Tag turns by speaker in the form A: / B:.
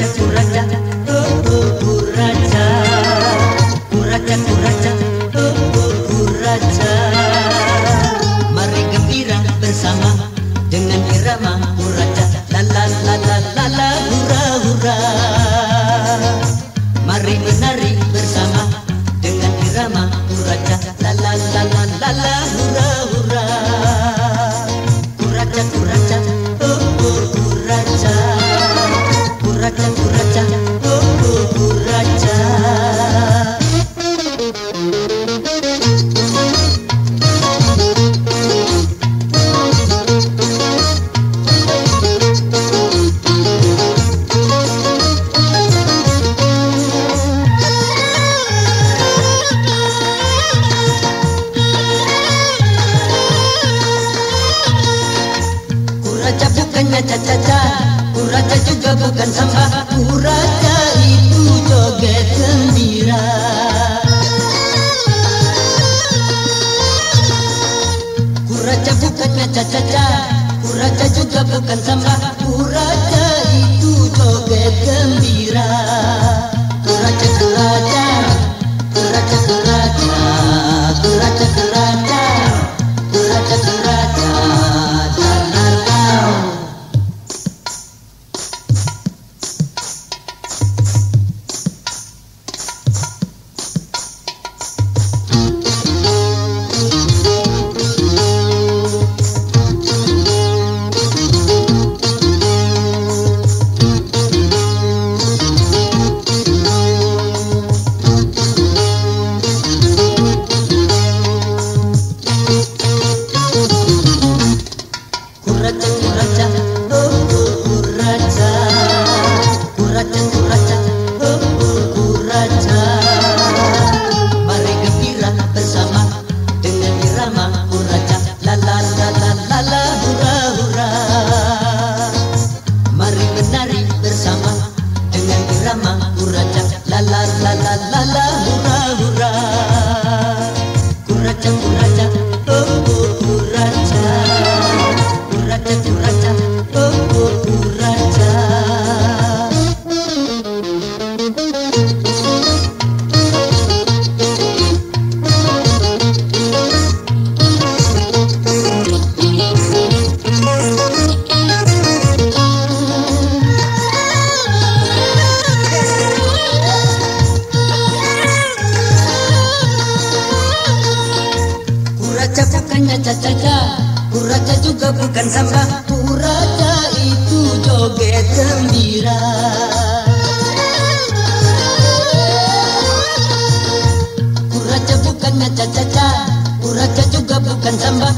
A: जा macam Kuraja juga bukan sampah. Kuraja itu joget gembira. Kuraja bukannya caca-caca. Puraja juga bukan sampah. punya caca-caca Kuraca juga bukan samba Kuraca itu joget gembira. Kuraca bukannya caca-caca Kuraca juga bukan samba